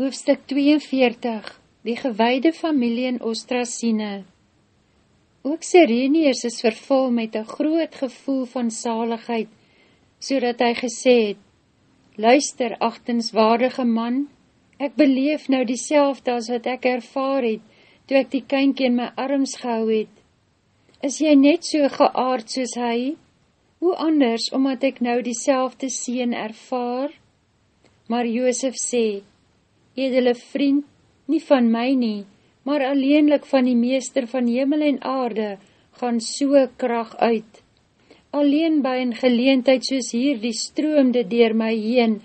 Hoofstuk 42 Die gewaide familie in Ostrasine Ook Sireneus is vervul met een groot gevoel van saligheid, so dat hy gesê het, Luister, achtenswaardige man, ek beleef nou die as wat ek ervaar het, toe ek die kynkie in my arms gehou het. Is jy net so geaard soos hy? Hoe anders, omdat ek nou die selfde ervaar? Maar Joosef sê, edele vriend, nie van my nie, maar alleenlik van die meester van hemel en aarde, gaan so kracht uit. Alleen by een geleentheid soos hier die stroomde dier my heen,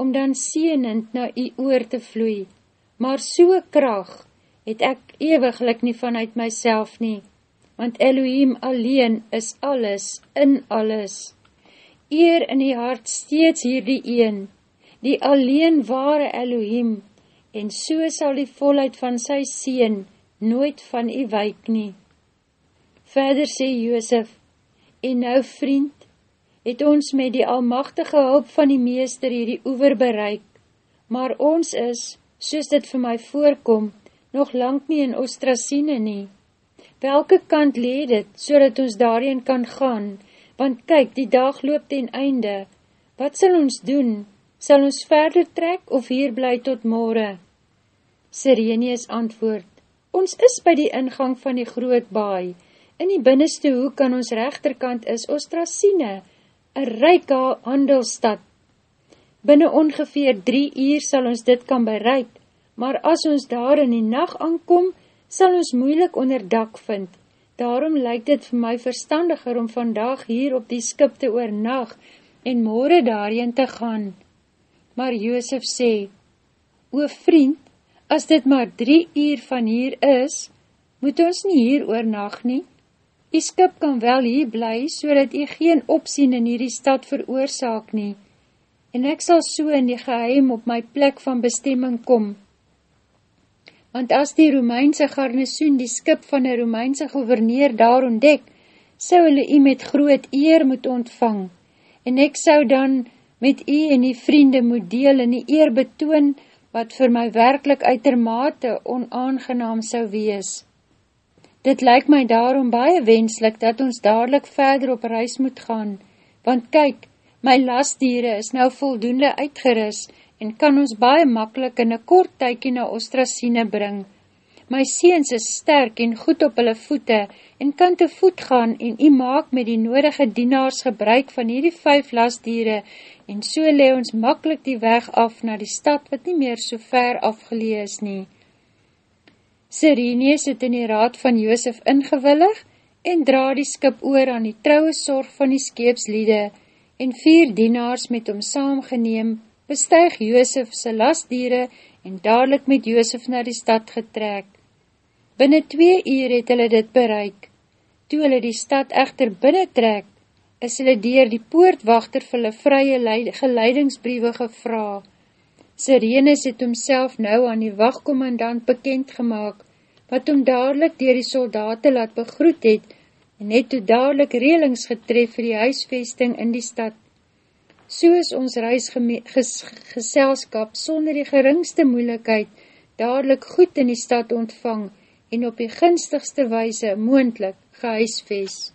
om dan sienend na u oor te vloei. Maar so kracht het ek ewiglik nie vanuit myself nie, want Elohim alleen is alles, in alles. Eer in die hart steeds hier die een, die alleen ware Elohim, en so sal die volheid van sy sien nooit van u wyk nie. Verder sê Joosef, en nou vriend, het ons met die almachtige hulp van die meester hierdie oever bereik, maar ons is, soos dit vir my voorkom, nog lang nie in Ostrasine nie. Welke kant leed het, so dat ons daarin kan gaan, want kyk, die dag loop ten einde, wat sal ons doen, sal ons verder trek of hier bly tot morgen? Sirenius antwoord, ons is by die ingang van die groot baai. In die binneste hoek kan ons rechterkant is Ostrasine, een ryke handelsstad. Binnen ongeveer drie uur sal ons dit kan bereik, maar as ons daar in die nacht aankom, sal ons moeilik onder dak vind. Daarom lyk dit vir my verstandiger om vandag hier op die skip te oornacht en morgen daarin te gaan. Maar Joosef sê, O vriend, as dit maar drie uur van hier is, moet ons nie hier oornag nie. Die skip kan wel hier bly, so dat jy geen opsien in hierdie stad veroorzaak nie, en ek sal so in die geheim op my plek van bestemming kom. Want as die Romeinse garnisoen die skip van die Romeinse gouverneur daar ontdek, sou hulle jy met groot eer moet ontvang, en ek sou dan met u en die vriende moet deel en die eer betoon, wat vir my werkelijk uitermate onaangenaam sou wees. Dit lyk my daarom baie wenslik, dat ons dadelijk verder op reis moet gaan, want kyk, my lastdiere is nou voldoende uitgeris, en kan ons baie makkelijk in een kort tykie na Ostrasine bring. My seens is sterk en goed op hulle voete, en kan te voet gaan, en u maak met die nodige dienaars gebruik van hierdie vijf lastdiere, en so le ons makkelijk die weg af na die stad wat nie meer so ver afgelees nie. Sireneus het in die raad van Joosef ingewillig en dra die skip oor aan die trouwe sorg van die skeepsliede en vier dienaars met hom saamgeneem, bestuig Joosef sy lastdiere en dadelijk met Joosef na die stad getrek. Binnen twee uur het hulle dit bereik. Toe hulle die stad echter binnentrek, is hulle dier die poortwachter vir hulle vrye geleidingsbriewe gevra. Sirenes het homself nou aan die wachtkommandant bekend gemaakt, wat hom dadelijk dier die soldate laat begroet het, en het toe dadelijk relings getref vir die huisvesting in die stad. So is ons reisgeselskap sonder die geringste moeilikheid dadelijk goed in die stad ontvang en op die gunstigste weise moendlik gehuisvest.